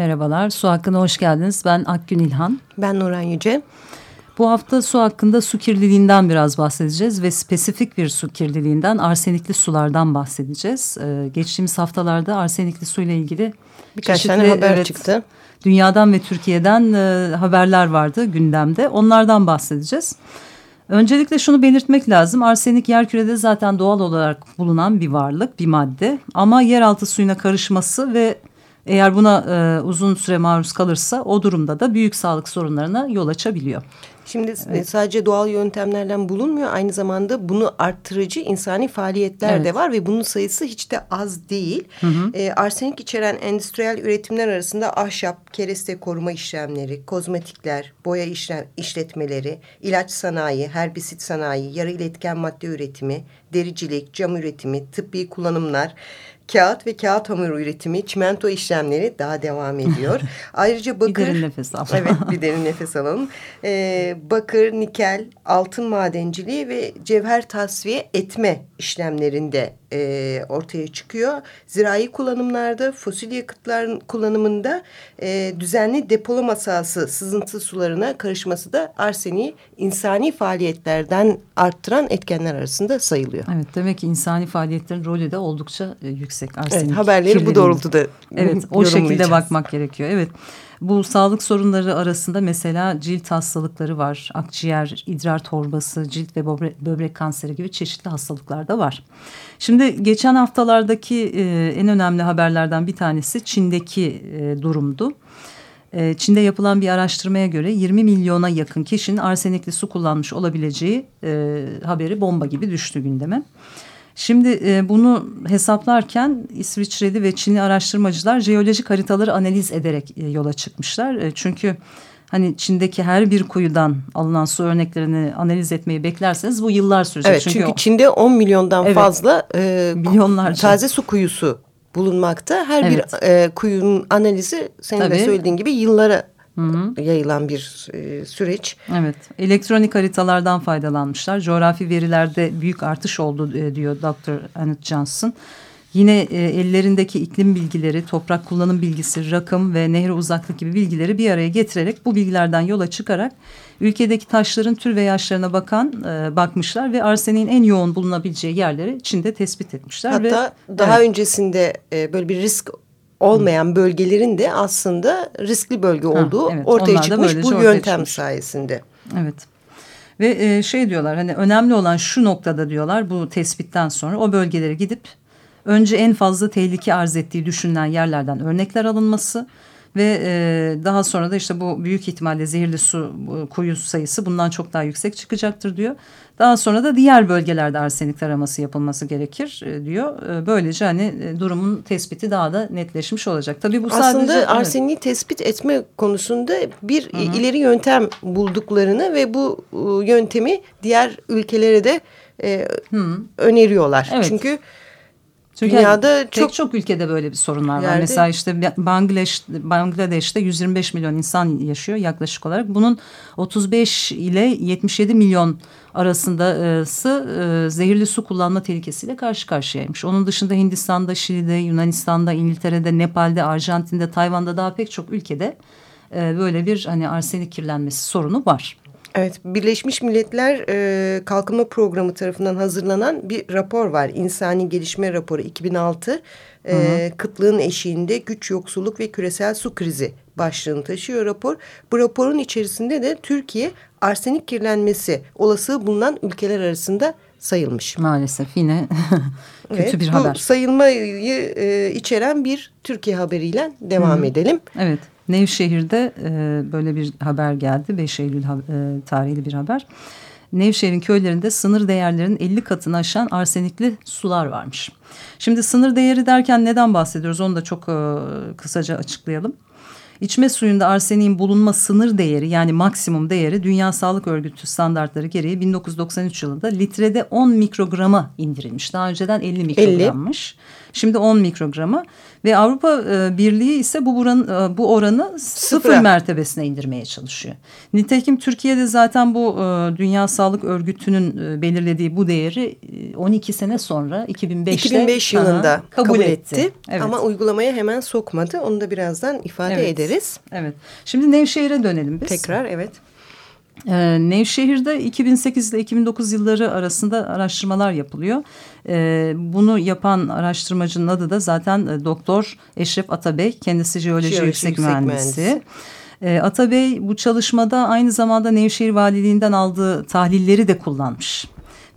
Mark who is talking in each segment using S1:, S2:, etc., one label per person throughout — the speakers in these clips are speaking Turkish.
S1: Merhabalar, Su Hakkı'na hoş geldiniz. Ben Akgün İlhan.
S2: Ben Nuran Yüce.
S1: Bu hafta su hakkında su kirliliğinden biraz bahsedeceğiz ve spesifik bir su kirliliğinden arsenikli sulardan bahsedeceğiz. Ee, geçtiğimiz haftalarda arsenikli suyla ilgili
S2: birkaç tane haber evet, çıktı.
S1: Dünyadan ve Türkiye'den e, haberler vardı gündemde. Onlardan bahsedeceğiz. Öncelikle şunu belirtmek lazım. Arsenik yerkürede zaten doğal olarak bulunan bir varlık, bir madde. Ama yeraltı suyuna karışması ve eğer buna e, uzun süre maruz kalırsa o durumda da büyük sağlık sorunlarına yol açabiliyor.
S2: Şimdi evet. sadece doğal yöntemlerden bulunmuyor. Aynı zamanda bunu arttırıcı insani faaliyetler evet. de var ve bunun sayısı hiç de az değil. Hı hı. E, arsenik içeren endüstriyel üretimler arasında ahşap, kereste koruma işlemleri, kozmetikler, boya işlem, işletmeleri, ilaç sanayi, herbisit sanayi, yarı iletken madde üretimi, dericilik, cam üretimi, tıbbi kullanımlar kağıt ve kağıt hamuru üretimi, çimento işlemleri daha devam ediyor. Ayrıca bakır...
S1: Bir derin nefes alalım.
S2: Evet bir derin nefes alalım. Ee, bakır, nikel, altın madenciliği ve cevher tasfiye etme işlemlerinde e, ortaya çıkıyor. Zirai kullanımlarda, fosil yakıtların kullanımında e, düzenli depolama sahası sızıntı sularına karışması da arseniği insani faaliyetlerden arttıran etkenler arasında sayılıyor.
S1: Evet demek ki insani faaliyetlerin rolü de oldukça e, yüksek. Arsenik evet,
S2: haberleri bu doğrultuda
S1: Evet o şekilde bakmak gerekiyor. Evet. Bu sağlık sorunları arasında mesela cilt hastalıkları var. Akciğer, idrar torbası, cilt ve böbrek, böbrek kanseri gibi çeşitli hastalıklar da var. Şimdi geçen haftalardaki e, en önemli haberlerden bir tanesi Çin'deki e, durumdu. E, Çin'de yapılan bir araştırmaya göre 20 milyona yakın kişinin arsenikli su kullanmış olabileceği e, haberi bomba gibi düştü gündeme. Şimdi e, bunu hesaplarken İsviçreli ve Çinli araştırmacılar jeolojik haritaları analiz ederek e, yola çıkmışlar. E, çünkü hani Çin'deki her bir kuyudan alınan su örneklerini analiz etmeyi beklerseniz bu yıllar sürecek.
S2: Evet çünkü, çünkü Çin'de 10 milyondan evet, fazla e, milyonlarca taze su kuyusu bulunmakta. Her evet. bir e, kuyunun analizi senin Tabii. de söylediğin gibi yıllara Hı hı. yayılan bir e, süreç.
S1: Evet, elektronik haritalardan faydalanmışlar. Coğrafi verilerde büyük artış oldu e, diyor Dr. Annette Johnson. Yine e, ellerindeki iklim bilgileri, toprak kullanım bilgisi, rakım ve nehre uzaklık gibi bilgileri bir araya getirerek bu bilgilerden yola çıkarak ülkedeki taşların tür ve yaşlarına bakan e, bakmışlar ve arseniğin en yoğun bulunabileceği yerleri Çin'de tespit etmişler.
S2: Hatta ve, daha evet. öncesinde e, böyle bir risk olmayan bölgelerin de aslında riskli bölge olduğu ha, evet, ortaya çıkmış bu ortaya yöntem çıkmış. sayesinde.
S1: Evet. Ve e, şey diyorlar hani önemli olan şu noktada diyorlar bu tespitten sonra o bölgelere gidip önce en fazla tehlike arz ettiği düşünülen yerlerden örnekler alınması ve e, daha sonra da işte bu büyük ihtimalle zehirli su kuyu sayısı bundan çok daha yüksek çıkacaktır diyor. Daha sonra da diğer bölgelerde arsenik taraması yapılması gerekir e, diyor. E, böylece hani e, durumun tespiti daha da netleşmiş olacak. Tabii bu
S2: Aslında
S1: sadece
S2: arseniği evet. tespit etme konusunda bir Hı -hı. ileri yöntem bulduklarını ve bu yöntemi diğer ülkelere de e, öneriyorlar. Evet. Çünkü
S1: çünkü Dünyada çok, pek çok ülkede böyle bir sorunlar var. Yerde, Mesela işte Bangladeş, Bangladeş'te 125 milyon insan yaşıyor yaklaşık olarak. Bunun 35 ile 77 milyon arasındası e, zehirli su kullanma tehlikesiyle karşı karşıyaymış. Onun dışında Hindistan'da, Şili'de, Yunanistan'da, İngiltere'de, Nepal'de, Arjantin'de, Tayvan'da daha pek çok ülkede e, böyle bir hani arsenik kirlenmesi sorunu var.
S2: Evet, Birleşmiş Milletler e, Kalkınma Programı tarafından hazırlanan bir rapor var. İnsani Gelişme Raporu 2006. E, hı hı. Kıtlığın eşiğinde güç, yoksulluk ve küresel su krizi başlığını taşıyor rapor. Bu raporun içerisinde de Türkiye arsenik kirlenmesi olası bulunan ülkeler arasında sayılmış.
S1: Maalesef yine kötü evet, bir haber.
S2: Bu sayılmayı e, içeren bir Türkiye haberiyle devam hı hı. edelim.
S1: Evet. Nevşehir'de e, böyle bir haber geldi. 5 Eylül e, tarihli bir haber. Nevşehir'in köylerinde sınır değerlerinin 50 katını aşan arsenikli sular varmış. Şimdi sınır değeri derken neden bahsediyoruz onu da çok e, kısaca açıklayalım. İçme suyunda arseniğin bulunma sınır değeri yani maksimum değeri Dünya Sağlık Örgütü standartları gereği 1993 yılında litrede 10 mikrograma indirilmiş. Daha önceden 50 mikrogrammış. 50. Şimdi 10 mikrograma ve Avrupa e, Birliği ise bu buranın, e, bu oranı sıfır Sıfıra. mertebesine indirmeye çalışıyor. Nitekim Türkiye'de zaten bu e, Dünya Sağlık Örgütü'nün e, belirlediği bu değeri 12 e, sene sonra 2005'te
S2: 2005 yılında kabul, kabul etti. etti. Evet. Ama uygulamaya hemen sokmadı. Onu da birazdan ifade
S1: evet.
S2: ederiz.
S1: Evet. Şimdi Nevşehir'e dönelim biz.
S2: Tekrar evet.
S1: Ee, Nevşehir'de 2008 ile 2009 yılları arasında araştırmalar yapılıyor. Ee, bunu yapan araştırmacının adı da zaten e, Doktor Eşref Atabey. Kendisi jeoloji, jeoloji yüksek, yüksek mühendisi. mühendisi. Ee, Atabey bu çalışmada aynı zamanda Nevşehir Valiliğinden aldığı tahlilleri de kullanmış.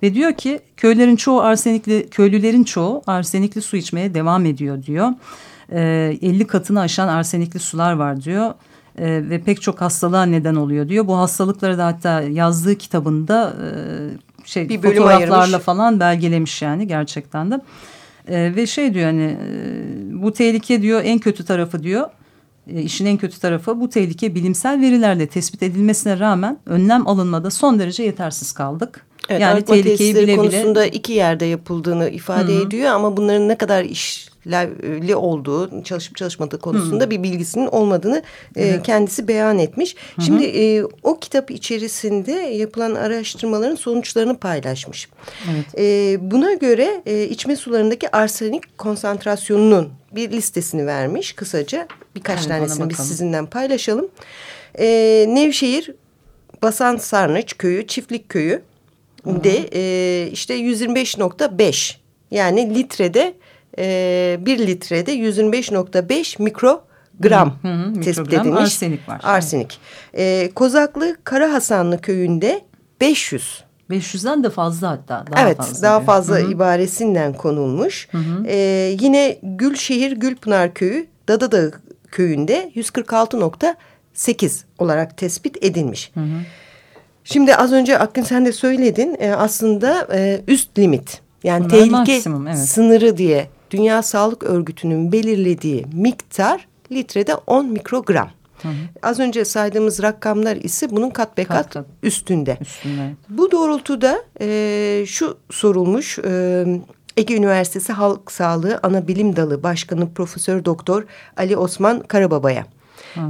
S1: Ve diyor ki köylerin çoğu arsenikli, köylülerin çoğu arsenikli su içmeye devam ediyor diyor. 50 katını aşan arsenikli sular var diyor e, ve pek çok hastalığa neden oluyor diyor. Bu hastalıkları da hatta yazdığı kitabında e, şey bir fotoğraflarla ayırmış. falan belgelemiş yani gerçekten de. E, ve şey diyor hani e, bu tehlike diyor en kötü tarafı diyor e, işin en kötü tarafı bu tehlike bilimsel verilerle tespit edilmesine rağmen önlem alınmada son derece yetersiz kaldık.
S2: Evet, yani tehlikeyi bile konusunda bile... iki yerde yapıldığını ifade Hı -hı. ediyor ama bunların ne kadar iş işlevli olduğu, çalışıp çalışmadığı konusunda hmm. bir bilgisinin olmadığını e, kendisi beyan etmiş. Hı -hı. Şimdi e, o kitap içerisinde yapılan araştırmaların sonuçlarını paylaşmış. Evet. E, buna göre e, içme sularındaki arsenik konsantrasyonunun bir listesini vermiş kısaca. Birkaç evet, tanesini biz sizinden paylaşalım. E, Nevşehir, Basan Sarnıç köyü, Çiftlik köyü de e, işte 125.5 yani litrede e, 1 litrede 125.5 mikrogram hı hı, tespit edilmiş.
S1: Arsenik var.
S2: Arsenik. E, Kozaklı Kara Hasanlı köyünde 500.
S1: 500'den de fazla hatta. Daha
S2: evet
S1: fazla
S2: daha fazla hı hı. ibaresinden konulmuş. Hı hı. E, yine Gülşehir Gülpınar Köyü Dadadağı köyünde 146.8 olarak tespit edilmiş. Hı hı. Şimdi az önce Akgün sen de söyledin e, aslında e, üst limit yani Bunlar tehlike maksimum, evet. sınırı diye Dünya Sağlık Örgütü'nün belirlediği miktar litrede 10 mikrogram. Hı hı. Az önce saydığımız rakamlar ise bunun kat be kat, kat, üstünde. üstünde. Bu doğrultuda e, şu sorulmuş e, Ege Üniversitesi Halk Sağlığı Ana Bilim Dalı Başkanı Profesör Doktor Ali Osman Karababa'ya.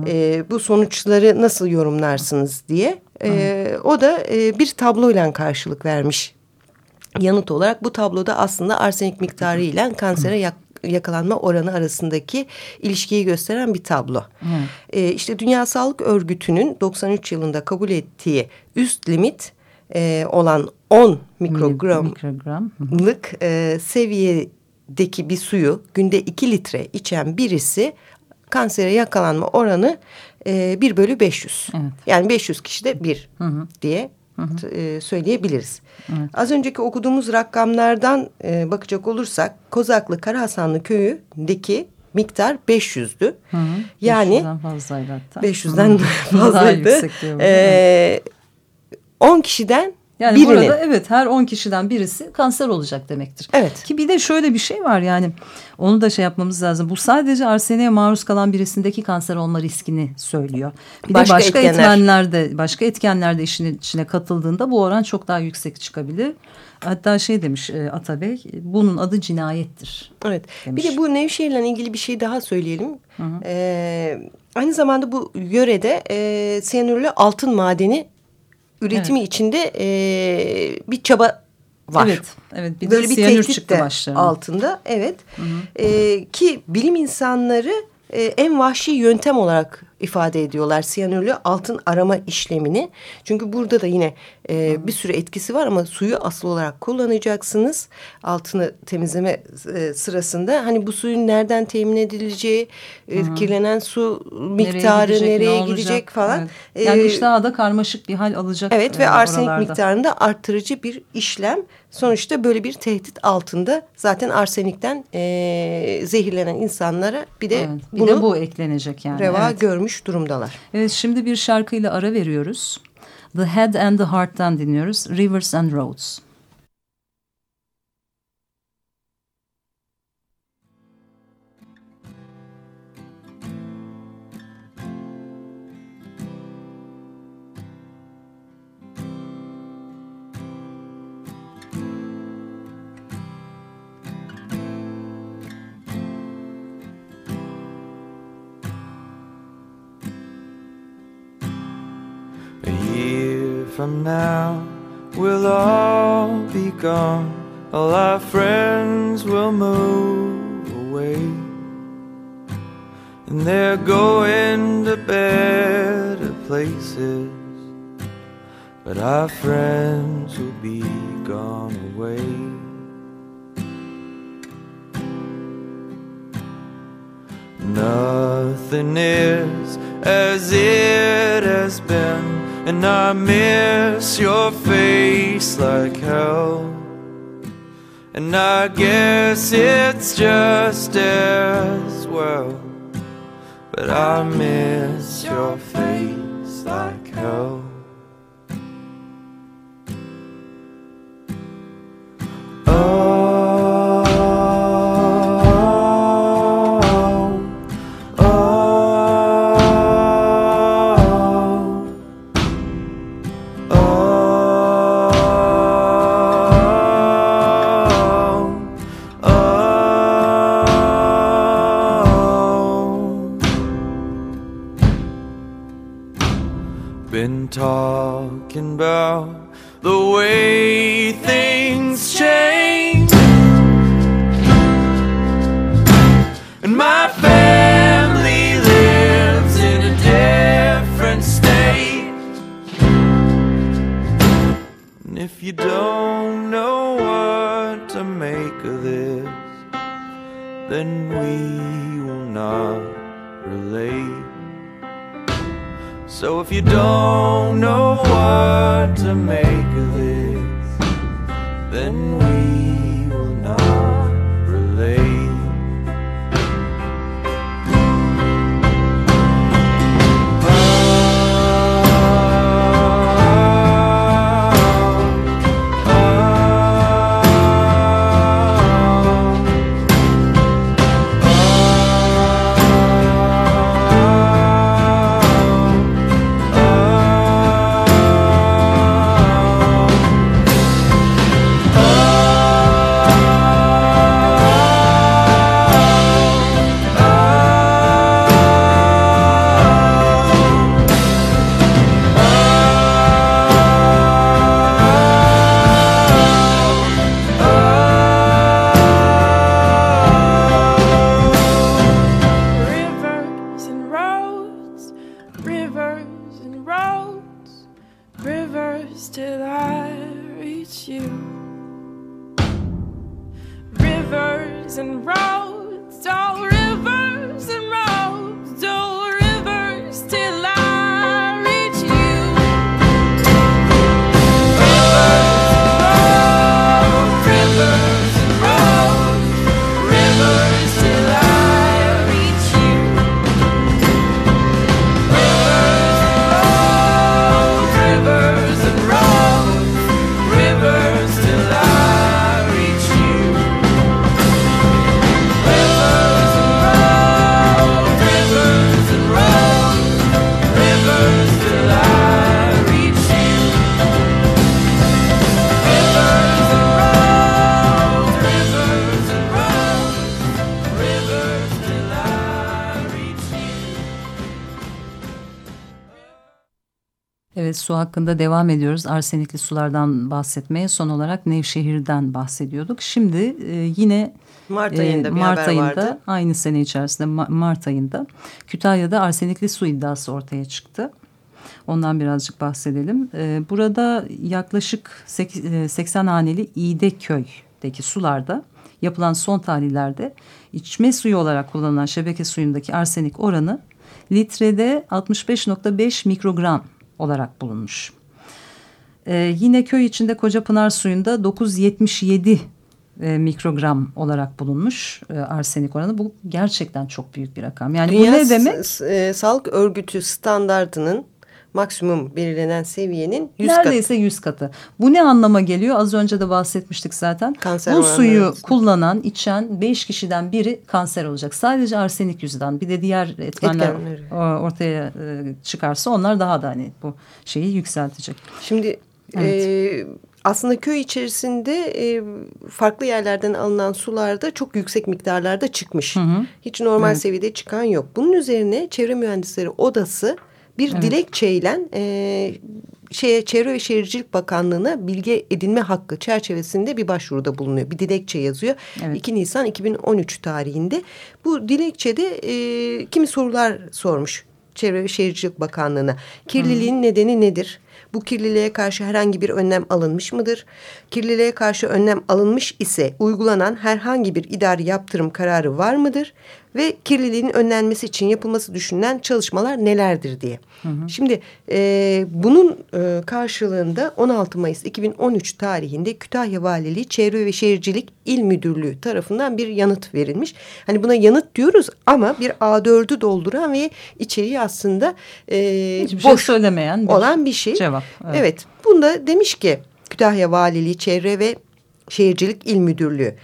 S2: E, bu sonuçları nasıl yorumlarsınız diye. E, o da e, bir tabloyla karşılık vermiş yanıt olarak bu tabloda aslında arsenik miktarı ile kansere yak yakalanma oranı arasındaki ilişkiyi gösteren bir tablo. Hmm. Ee, işte Dünya Sağlık Örgütü'nün 93 yılında kabul ettiği üst limit e, olan 10 mikrogramlık Mikrogram. e, seviyedeki bir suyu günde 2 litre içen birisi kansere yakalanma oranı e, 1 bölü 500. Evet. Yani 500 kişide bir hı hı. diye hı. E, söyleyebiliriz. Evet. Az önceki okuduğumuz rakamlardan e, bakacak olursak Kozaklı Karahasanlı köyündeki miktar 500'dü. Hı hı. Yani 500'den
S1: fazlaydı
S2: hatta. 500'den fazlaydı. Ee, 10 kişiden
S1: yani Birinin. burada evet her 10 kişiden birisi kanser olacak demektir.
S2: Evet.
S1: Ki bir de şöyle bir şey var yani onu da şey yapmamız lazım. Bu sadece arseniye maruz kalan birisindeki kanser olma riskini söylüyor. Bir başka de başka etkenler. etmenlerde başka etkenlerde işin içine katıldığında bu oran çok daha yüksek çıkabilir. Hatta şey demiş e, Atabey bunun adı cinayettir.
S2: Evet. Demiş. Bir de bu Nevşehir'le ilgili bir şey daha söyleyelim. Hı hı. Ee, aynı zamanda bu yörede e, siyanürlü altın madeni üretimi evet. içinde e, bir çaba var.
S1: Evet, evet. Bir Böyle bir tehdit de başlarına.
S2: altında. Evet. Hı hı. E, ki bilim insanları e, en vahşi yöntem olarak ifade ediyorlar siyanürlü altın arama işlemini. Çünkü burada da yine e, bir sürü etkisi var ama suyu asıl olarak kullanacaksınız. Altını temizleme e, sırasında hani bu suyun nereden temin edileceği, e, kirlenen su miktarı nereye gidecek, nereye gidecek falan.
S1: Evet. Yani işte daha da karmaşık bir hal alacak.
S2: Evet ve arsenik oralarda. miktarında arttırıcı bir işlem. Sonuçta böyle bir tehdit altında zaten arsenikten e, zehirlenen insanlara bir de evet,
S1: bir bunu de bu eklenecek yani.
S2: Reva evet. Görmüş durumdalar.
S1: Evet şimdi bir şarkıyla ara veriyoruz. The Head and the Heart'tan dinliyoruz. Rivers and Roads.
S3: From now we'll all be gone. All our friends will move away. And they're going to better places. But our friends will be gone away. Nothing is as it has been and I miss your face like hell. And I guess it's just as well. But I miss your face like hell. Oh. So if you don't know what to make of this su hakkında devam ediyoruz. Arsenikli sulardan bahsetmeye son olarak Nevşehir'den bahsediyorduk. Şimdi e, yine
S2: Mart ayında, e, Mart ayında vardı.
S1: aynı sene içerisinde Mart ayında Kütahya'da arsenikli su iddiası ortaya çıktı. Ondan birazcık bahsedelim. E, burada yaklaşık 80 e, haneli İğdeköy'deki sularda yapılan son tahlillerde içme suyu olarak kullanılan şebeke suyundaki arsenik oranı litrede 65.5 mikrogram olarak bulunmuş. Ee, yine köy içinde Koca Pınar suyunda 977 e, mikrogram olarak bulunmuş e, arsenik oranı. Bu gerçekten çok büyük bir rakam. Yani
S2: Dünya
S1: bu ne demek?
S2: E, Sağlık Örgütü standartının maksimum belirlenen seviyenin 100
S1: Neredeyse
S2: katı.
S1: 100 katı. Bu ne anlama geliyor? Az önce de bahsetmiştik zaten.
S2: Kanser
S1: Bu suyu
S2: oranları.
S1: kullanan, içen 5 kişiden biri kanser olacak. Sadece arsenik yüzünden. Bir de diğer etmenler
S2: Etkenleri.
S1: ortaya e, çıkarsa onlar daha da hani bu şeyi yükseltecek.
S2: Şimdi e, aslında köy içerisinde e, farklı yerlerden alınan sularda çok yüksek miktarlarda çıkmış. Hiç normal seviyede çıkan yok. Bunun üzerine Çevre Mühendisleri Odası bir dilekçeyle e, şeye Çevre ve Şehircilik Bakanlığı'na bilgi edinme hakkı çerçevesinde bir başvuruda bulunuyor. Bir dilekçe yazıyor.
S1: Evet.
S2: 2 Nisan 2013 tarihinde. Bu dilekçede e, kimi sorular sormuş Çevre ve Şehircilik Bakanlığı'na. Kirliliğin nedeni nedir? Bu kirliliğe karşı herhangi bir önlem alınmış mıdır? Kirliliğe karşı önlem alınmış ise uygulanan herhangi bir idari yaptırım kararı var mıdır? Ve kirliliğin önlenmesi için yapılması düşünülen çalışmalar nelerdir diye. Şimdi e, bunun e, karşılığında 16 Mayıs 2013 tarihinde Kütahya Valiliği Çevre ve Şehircilik İl Müdürlüğü tarafından bir yanıt verilmiş. Hani buna yanıt diyoruz ama bir A4'ü dolduran ve içeriği aslında e,
S1: Hiçbir şey
S2: boş
S1: söylemeyen bir
S2: olan bir şey.
S1: cevap.
S2: Evet.
S1: Evet.
S2: Bunda demiş ki Kütahya Valiliği Çevre ve Şehircilik İl Müdürlüğü.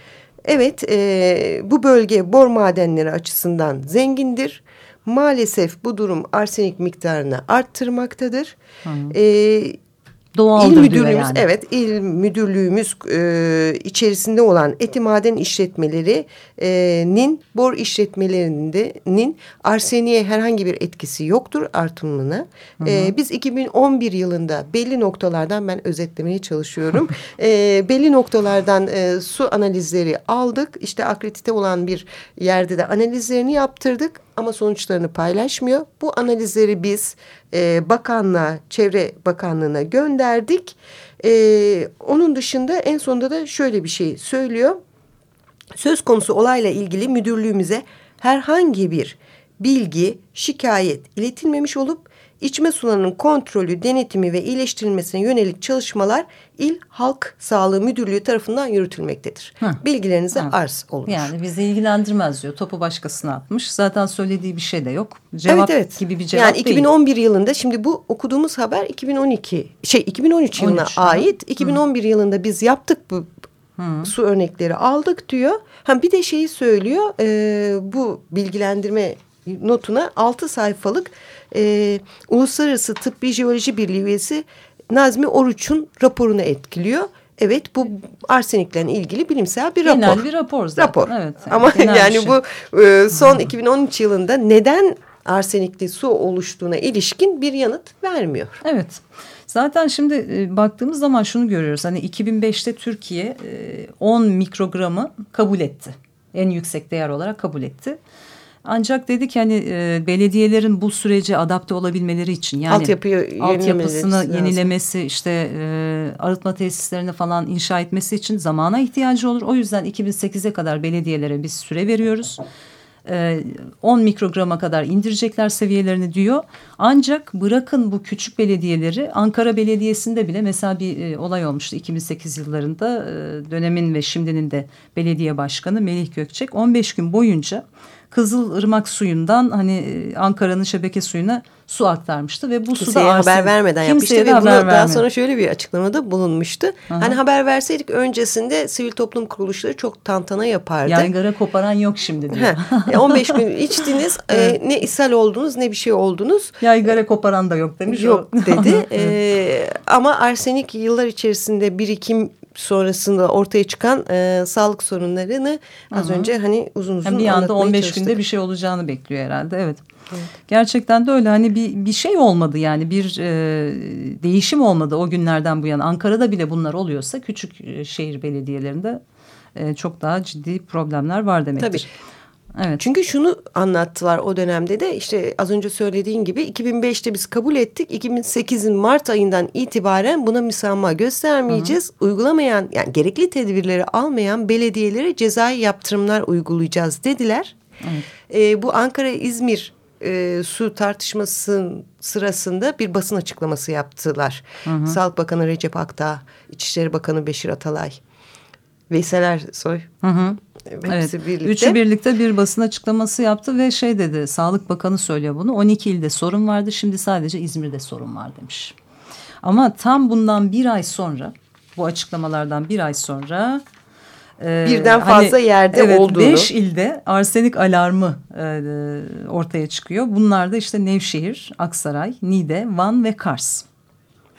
S2: Evet e, bu bölge bor madenleri açısından zengindir. Maalesef bu durum arsenik miktarını arttırmaktadır. E,
S1: Doğaldır
S2: İl müdürlüğümüz
S1: yani.
S2: evet il müdürlüğümüz e, içerisinde olan eti maden işletmelerinin bor işletmelerinin arseniye herhangi bir etkisi yoktur artımına. E, biz 2011 yılında belli noktalardan ben özetlemeye çalışıyorum. e, belli noktalardan e, su analizleri aldık. İşte akredite olan bir yerde de analizlerini yaptırdık ama sonuçlarını paylaşmıyor. Bu analizleri biz e, bakanlığa, Çevre Bakanlığı'na gönderdik. E, onun dışında en sonunda da şöyle bir şey söylüyor. Söz konusu olayla ilgili müdürlüğümüze herhangi bir bilgi, şikayet iletilmemiş olup içme sularının kontrolü, denetimi ve iyileştirilmesine yönelik çalışmalar İl Halk Sağlığı Müdürlüğü tarafından yürütülmektedir.
S1: Hı.
S2: Bilgilerinize
S1: Hı.
S2: arz olunur.
S1: Yani bizi ilgilendirmez diyor. Topu başkasına atmış. Zaten söylediği bir şey de yok. Cevap
S2: evet, evet.
S1: gibi bir cevap
S2: yani
S1: değil.
S2: 2011 yılında şimdi bu okuduğumuz haber 2012 şey 2013 yılına
S1: 13, hı.
S2: ait. 2011 yılında biz yaptık bu su örnekleri aldık diyor. Ha bir de şeyi söylüyor. e, bu bilgilendirme notuna 6 sayfalık e, Uluslararası Tıbbi Jeoloji Birliği üyesi Nazmi Oruç'un raporunu etkiliyor. Evet bu arsenikle ilgili bilimsel bir
S1: Genel
S2: rapor.
S1: bir rapor zaten.
S2: Rapor.
S1: Evet,
S2: Ama
S1: genel bir
S2: yani
S1: şey.
S2: bu e, son 2013 yılında neden arsenikli su oluştuğuna ilişkin bir yanıt vermiyor.
S1: Evet. Zaten şimdi e, baktığımız zaman şunu görüyoruz. Hani 2005'te Türkiye e, 10 mikrogramı kabul etti. En yüksek değer olarak kabul etti. Ancak dedi ki hani e, belediyelerin bu sürece adapte olabilmeleri için yani
S2: Altyapıyı
S1: altyapısını
S2: lazım.
S1: yenilemesi işte e, arıtma tesislerini falan inşa etmesi için zamana ihtiyacı olur. O yüzden 2008'e kadar belediyelere biz süre veriyoruz. E, 10 mikrograma kadar indirecekler seviyelerini diyor. Ancak bırakın bu küçük belediyeleri Ankara Belediyesi'nde bile mesela bir e, olay olmuştu 2008 yıllarında e, dönemin ve şimdinin de belediye başkanı Melih Gökçek 15 gün boyunca Kızılırmak suyundan hani e, Ankara'nın şebeke suyuna su aktarmıştı ve bu
S2: Kimseye haber
S1: arsenik-
S2: vermeden yapmıştı ve bunu
S1: haber
S2: daha
S1: vermedi.
S2: sonra şöyle bir açıklamada bulunmuştu. Hani haber verseydik öncesinde sivil toplum kuruluşları çok tantana yapardı.
S1: Yaygara koparan yok şimdi diyor.
S2: Heh, e, 15 gün içtiniz e, ne ishal oldunuz ne bir şey oldunuz.
S1: Yaygara koparan da yok demiş.
S2: Yok
S1: o.
S2: dedi. E, ama arsenik yıllar içerisinde birikim sonrasında ortaya çıkan e, sağlık sorunlarını az önce hani uzun uzun
S1: Yani bir anda
S2: anlatmaya
S1: 15
S2: çalıştık.
S1: günde bir şey olacağını bekliyor herhalde. Evet. Gerçekten de öyle. Hani bir bir şey olmadı yani bir e, değişim olmadı o günlerden bu yana. Ankara'da bile bunlar oluyorsa küçük e, şehir belediyelerinde e, çok daha ciddi problemler var demektir. Evet.
S2: Çünkü şunu anlattılar o dönemde de işte az önce söylediğin gibi 2005'te biz kabul ettik. 2008'in Mart ayından itibaren buna müsamaha göstermeyeceğiz. Uygulamayan yani gerekli tedbirleri almayan belediyelere cezai yaptırımlar uygulayacağız dediler. Ee, bu Ankara-İzmir e, su tartışması sırasında bir basın açıklaması yaptılar. Sağlık Bakanı Recep Akdağ, İçişleri Bakanı Beşir Atalay. Veysel Ersoy.
S1: Hı hı. Evet. birlikte. Üçü birlikte bir basın açıklaması yaptı ve şey dedi Sağlık Bakanı söylüyor bunu 12 ilde sorun vardı şimdi sadece İzmir'de sorun var demiş. Ama tam bundan bir ay sonra bu açıklamalardan bir ay sonra
S2: e, birden fazla hani, yerde
S1: evet,
S2: olduğunu.
S1: Beş ilde arsenik alarmı e, ortaya çıkıyor. Bunlar da işte Nevşehir, Aksaray, Niğde, Van ve Kars.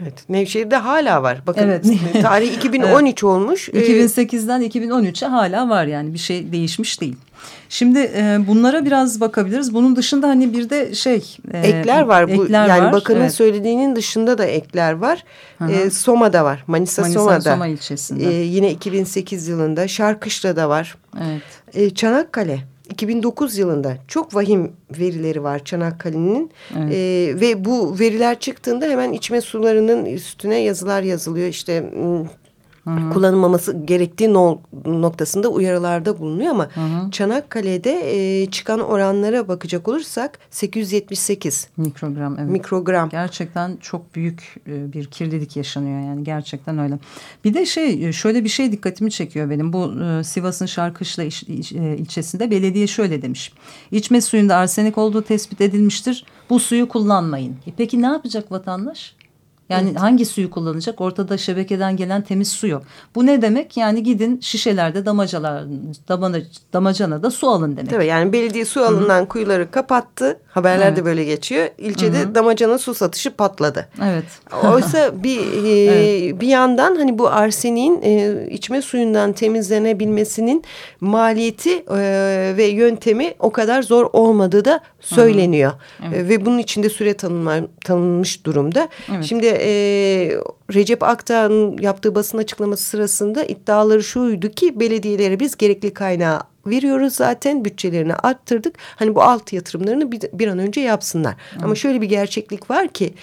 S2: Evet Nevşehir'de hala var. Bakın evet. tarih 2013 evet. olmuş.
S1: 2008'den 2013'e hala var yani bir şey değişmiş değil. Şimdi e, bunlara biraz bakabiliriz. Bunun dışında hani bir de şey
S2: e, ekler var. Bu, ekler yani var. bakanın evet. söylediğinin dışında da ekler var. E, Soma'da var. Manisa, Manisa Soma'da.
S1: Soma ilçesinde.
S2: E, yine 2008 yılında Şarkışla'da var. Evet. E, Çanakkale 2009 yılında çok vahim verileri var Çanakkale'nin evet. e, ve bu veriler çıktığında hemen içme sularının üstüne yazılar yazılıyor işte Hı -hı. kullanılmaması gerektiği no noktasında uyarılarda bulunuyor ama Hı -hı. Çanakkale'de e, çıkan oranlara bakacak olursak 878
S1: mikrogram evet.
S2: mikrogram.
S1: Gerçekten çok büyük e, bir kirlilik yaşanıyor yani. Gerçekten öyle. Bir de şey e, şöyle bir şey dikkatimi çekiyor benim. Bu e, Sivas'ın Şarkışla iş, iş, e, ilçesinde belediye şöyle demiş. İçme suyunda arsenik olduğu tespit edilmiştir. Bu suyu kullanmayın. E, peki ne yapacak vatandaş yani evet. hangi suyu kullanacak? Ortada şebekeden gelen temiz su yok. Bu ne demek? Yani gidin şişelerde damacalar, damana, damacana da su alın demek.
S2: Tabii yani belediye su alınan Hı -hı. kuyuları kapattı. Haberlerde evet. böyle geçiyor. İlçede Hı -hı. damacana su satışı patladı.
S1: Evet.
S2: Oysa bir e, evet. bir yandan hani bu arseniğin e, içme suyundan temizlenebilmesinin maliyeti e, ve yöntemi o kadar zor olmadığı da söyleniyor. Hı -hı. Evet. E, ve bunun içinde süre tanınma, tanınmış durumda. Evet. Şimdi e, Recep Akdağ'ın yaptığı basın açıklaması sırasında iddiaları şuydu ki belediyelere biz gerekli kaynağı veriyoruz zaten bütçelerini arttırdık. Hani bu alt yatırımlarını bir, bir an önce yapsınlar. Hı. Ama şöyle bir gerçeklik var ki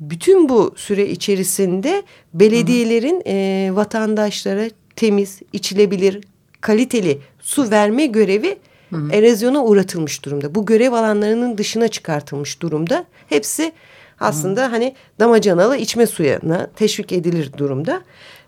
S2: bütün bu süre içerisinde belediyelerin e, vatandaşlara temiz, içilebilir, kaliteli su verme görevi Hı -hı. erozyona uğratılmış durumda. Bu görev alanlarının dışına çıkartılmış durumda. Hepsi aslında hani damacanalı içme suyuna teşvik edilir durumda.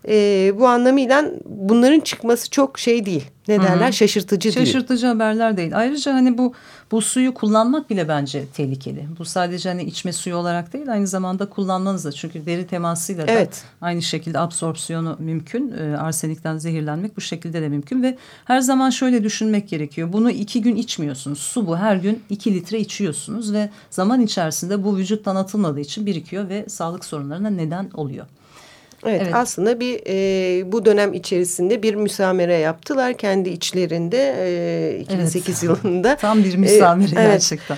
S2: E, bu anlamıyla bunların çıkması çok şey değil. Ne derler? Hı -hı. Şaşırtıcı,
S1: değil. Şaşırtıcı haberler değil. Ayrıca hani bu bu suyu kullanmak bile bence tehlikeli. Bu sadece hani içme suyu olarak değil aynı zamanda kullanmanız da. Çünkü deri temasıyla evet. da aynı şekilde absorpsiyonu mümkün. E, arsenikten zehirlenmek bu şekilde de mümkün. Ve her zaman şöyle düşünmek gerekiyor. Bunu iki gün içmiyorsunuz. Su bu her gün iki litre içiyorsunuz. Ve zaman içerisinde bu vücuttan atılmadığı için birikiyor ve sağlık sorunlarına neden oluyor.
S2: Evet, evet aslında bir e, bu dönem içerisinde bir müsamere yaptılar kendi içlerinde e, 2008 evet. yılında.
S1: Tam bir müsamere e, gerçekten.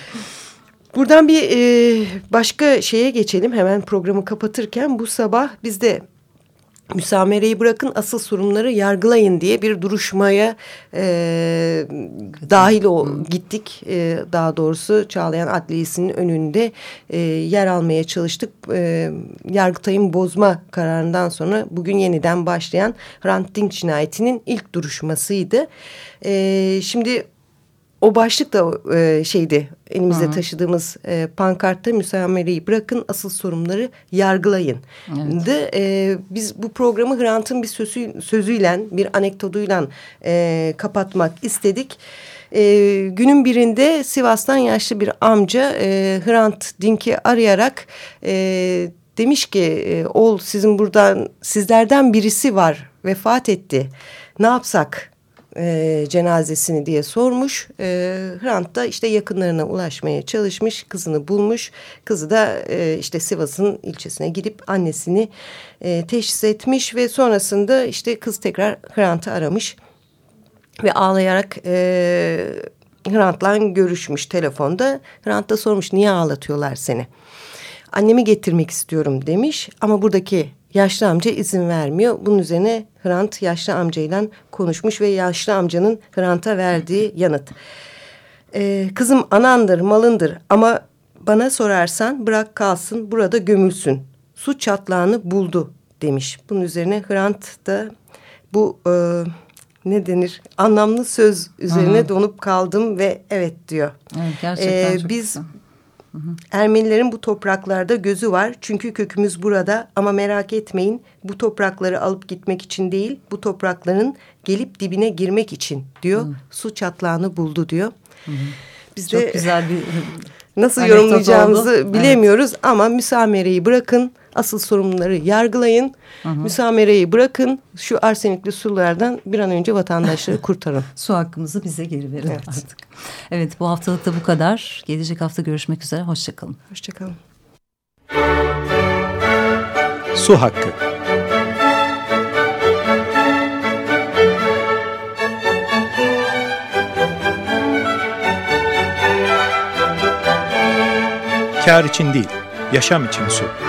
S2: Buradan bir e, başka şeye geçelim hemen programı kapatırken bu sabah bizde müsamereyi bırakın asıl sorunları yargılayın diye bir duruşmaya e, dahil o, gittik. E, daha doğrusu Çağlayan Adliyesi'nin önünde e, yer almaya çalıştık. E, Yargıtay'ın bozma kararından sonra bugün yeniden başlayan Hrant Dink cinayetinin ilk duruşmasıydı. E, şimdi o başlık da e, şeydi elimizde Hı -hı. taşıdığımız e, pankartta müsamereyi bırakın asıl sorunları yargılayın. Evet. De, e, biz bu programı Hrant'ın bir sözü, sözüyle bir anekdotuyla e, kapatmak istedik. E, günün birinde Sivas'tan yaşlı bir amca e, Hrant Dink'i arayarak e, demiş ki e, oğul sizin buradan sizlerden birisi var vefat etti ne yapsak e, cenazesini diye sormuş. E, Hrant da işte yakınlarına ulaşmaya çalışmış. Kızını bulmuş. Kızı da e, işte Sivas'ın ilçesine gidip annesini e, teşhis etmiş. Ve sonrasında işte kız tekrar Hrant'ı aramış. Ve ağlayarak e, Hrant'la görüşmüş telefonda. Hrant da sormuş niye ağlatıyorlar seni? Annemi getirmek istiyorum demiş. Ama buradaki yaşlı amca izin vermiyor. Bunun üzerine Hrant yaşlı amcayla konuşmuş ve yaşlı amcanın Hrant'a verdiği yanıt. Ee, kızım anandır, malındır ama bana sorarsan bırak kalsın burada gömülsün. Su çatlağını buldu demiş. Bunun üzerine Hrant da bu e, ne denir anlamlı söz üzerine -hı. donup kaldım ve evet diyor.
S1: Evet, gerçekten ee,
S2: biz Ermenilerin bu topraklarda gözü var çünkü kökümüz burada ama merak etmeyin bu toprakları alıp gitmek için değil bu toprakların gelip dibine girmek için diyor. Hı. Su çatlağını buldu diyor.
S1: Hı hı. Biz Çok de, güzel bir
S2: nasıl yorumlayacağımızı oldu. bilemiyoruz evet. ama müsamereyi bırakın asıl sorumluları yargılayın. Hı hı. Müsamereyi bırakın. Şu arsenikli sulardan bir an önce vatandaşları kurtarın.
S1: Su hakkımızı bize geri verin evet. artık. Evet bu haftalık da bu kadar. Gelecek hafta görüşmek üzere. Hoşçakalın.
S2: Hoşçakalın.
S4: Su hakkı. Kar için değil, yaşam için su.